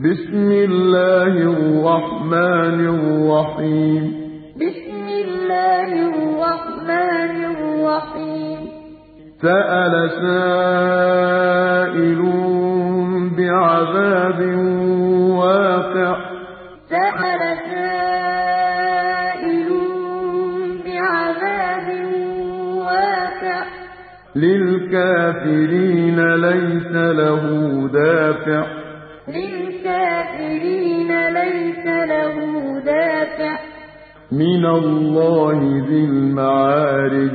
بسم الله الرحمن الرحيم بسم الله الرحمن الرحيم سأل سائل بعذاب واقع. سأل سائل بعذاب واقع. للكافرين ليس له دافع. للكافرين ليس له دافع من الله ذي المعارج.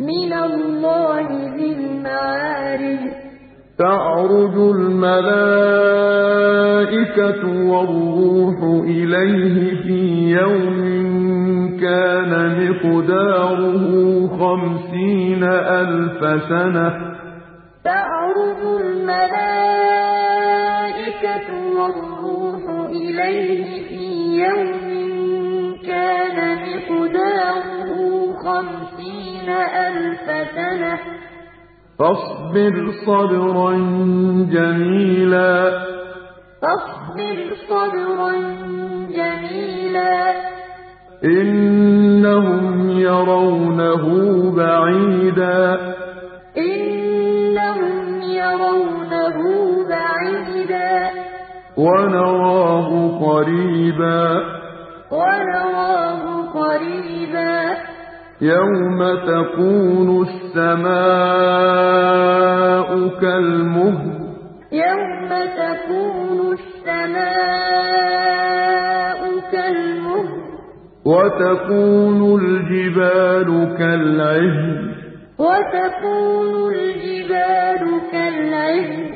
من الله ذي المعارج. تعرج الملائكة والروح إليه في يوم كان مقداره خمسين ألف سنة. تعرج الملائكة والروح إليه في يوم كان مقداره خمسين ألف سنة. فاصبر صبرا جميلا. فاصبر صبرا جميلا. إنهم يرونه بعيدا. ونراه قريبا. ونراه قريبا. يوم تكون السماء كالمهل. يوم تكون السماء كالمهل. وتكون الجبال كالعهن. وتكون الجبال كالعهن.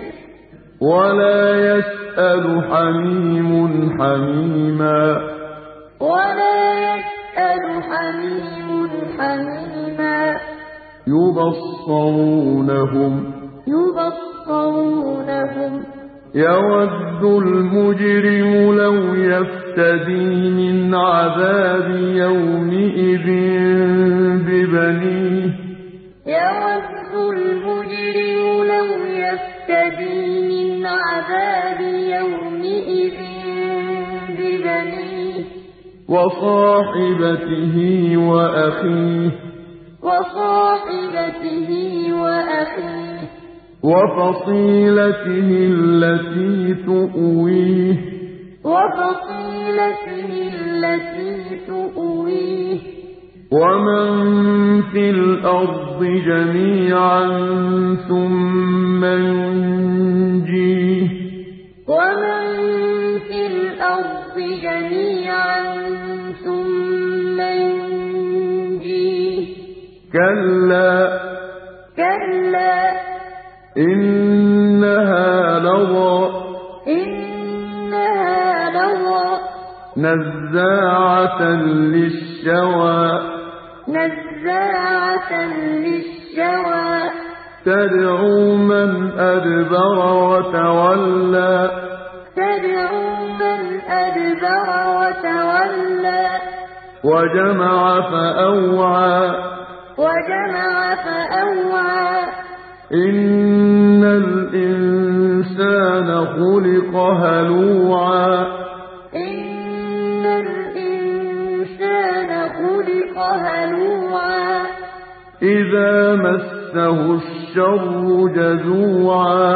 ولا يسأل حميم حميما ولا يسأل حميم حميما يبصرونهم يبصرونهم يود المجرم لو يفتدي من عذاب يومئذ ببنيه يود المجرم لو يفتدي من عذاب وصاحبته وأخيه. وصاحبته وأخيه. وفصيلته التي تؤويه. وفصيلته التي تؤويه. ومن في الأرض جميعا ثم ينجيه. ومن كلا. كلا. إنها لظى. إنها لظى. نزاعة للشوى. نزاعة للشوى. تدعو من أدبر وتولى. تدعو من أدبر وتولى. وجمع فأوعى. وجمع فأوعى إن الإنسان خلق هلوعا. إن الإنسان خلق هلوعا. إذا مسه الشر جزوعا.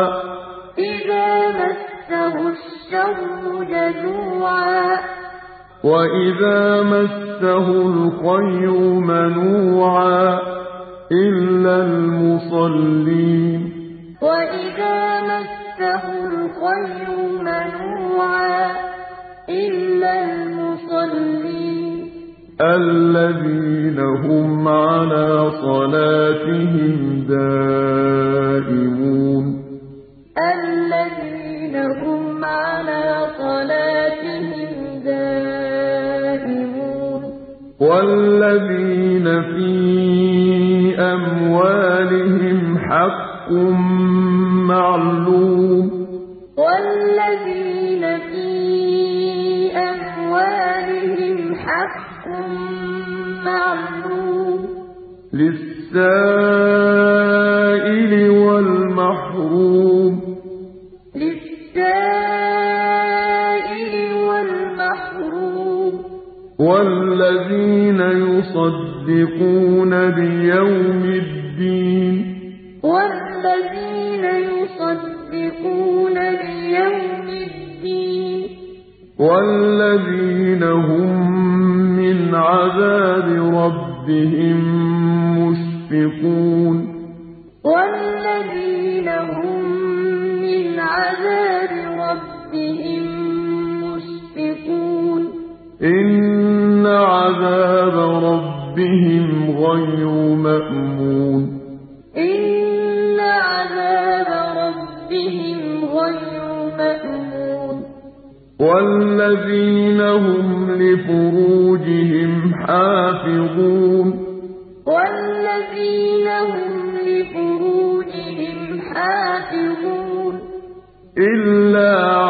إذا مسه الشر جزوعا. وإذا مسه الخير منوعا إلا المصلين وإذا مسه الخير منوعا إلا المصلين الذين هم على صلاتهم دائمون الذين هم والذين في أموالهم حق معلوم والذين في أموالهم حق معلوم للسائل والمحروم يصدقون بيوم الدين. والذين يصدقون بيوم الدين. والذين هم من عذاب ربهم مشفقون. والذين هم من عذاب ربهم مشفقون. إن عذاب ربهم غير مأمون. إن عذاب ربهم غير مأمون. والذين هم لفروجهم حافظون. والذين هم لفروجهم حافظون. إلا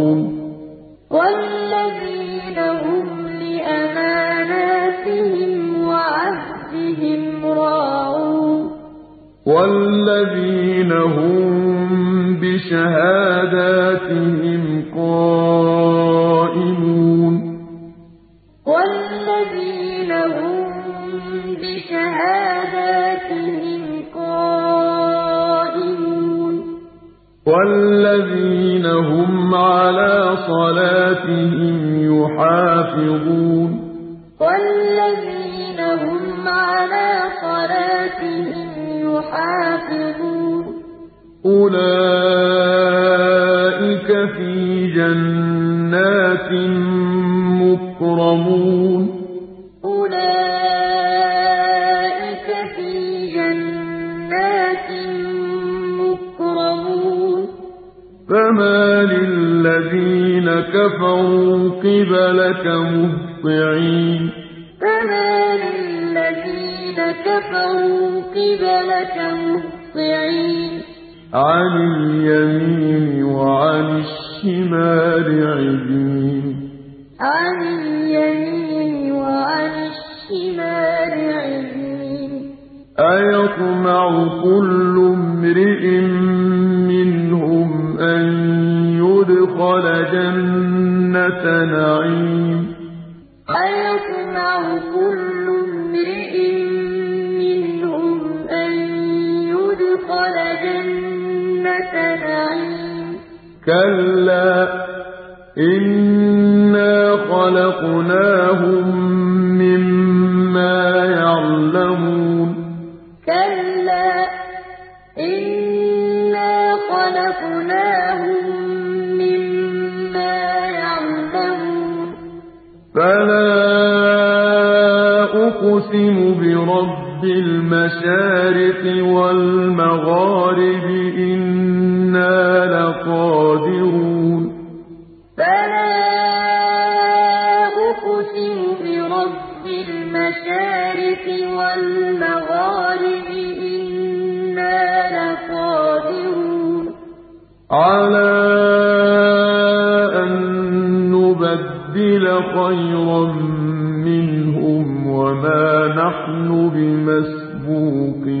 والذين هم بشهاداتهم قائمون والذين هم بشهاداتهم قائمون والذين هم على صلاتهم أولئك في جنات مكرمون أولئك في جنات مكرمون فما للذين كفروا قبلك مهطعين فما للذين كفروا قبلك مهطعين عن اليمين وعن الشمال عزين عن اليمين وعن الشمال عزين أيطمع كل امرئ منهم أن يدخل جنة نعيم. كلا إنا خلقناهم مما يعلمون. كلا إنا خلقناهم مما يعلمون. فلا أقسم برب المشارق والمغارب إنا لقادرون فلا أقسم برب المشارق والمغارب إنا لقادرون على أن نبدل خيرا منهم وما نحن بمسبوقين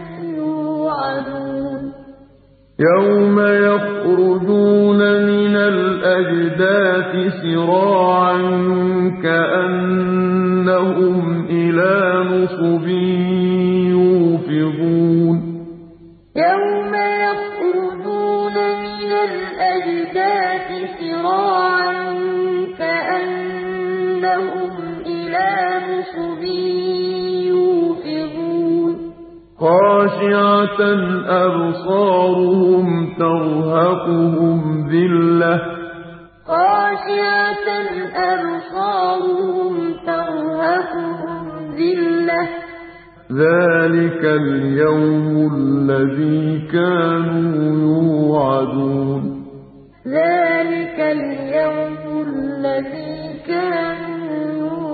يُوعَدُونَ يَوْمَ يَخْرُجُونَ مِنَ الْأَجْدَاثِ سِرَاعًا كَأَنَّهُمْ إِلَىٰ نُصُبٍ يُوفِضُونَ. يَوْمَ يَخْرُجُونَ مِنَ الْأَجْدَاثِ سِرَاعًا خَاشِعَةً أَبْصَارُهُمْ تَرْهَقُهُمْ ذِلَّةٌ ۚ. ذَٰلِكَ الْيَوْمُ الَّذِي كَانُوا يُوعَدُونَ. ذَٰلِكَ الْيَوْمُ الَّذِي كَانُوا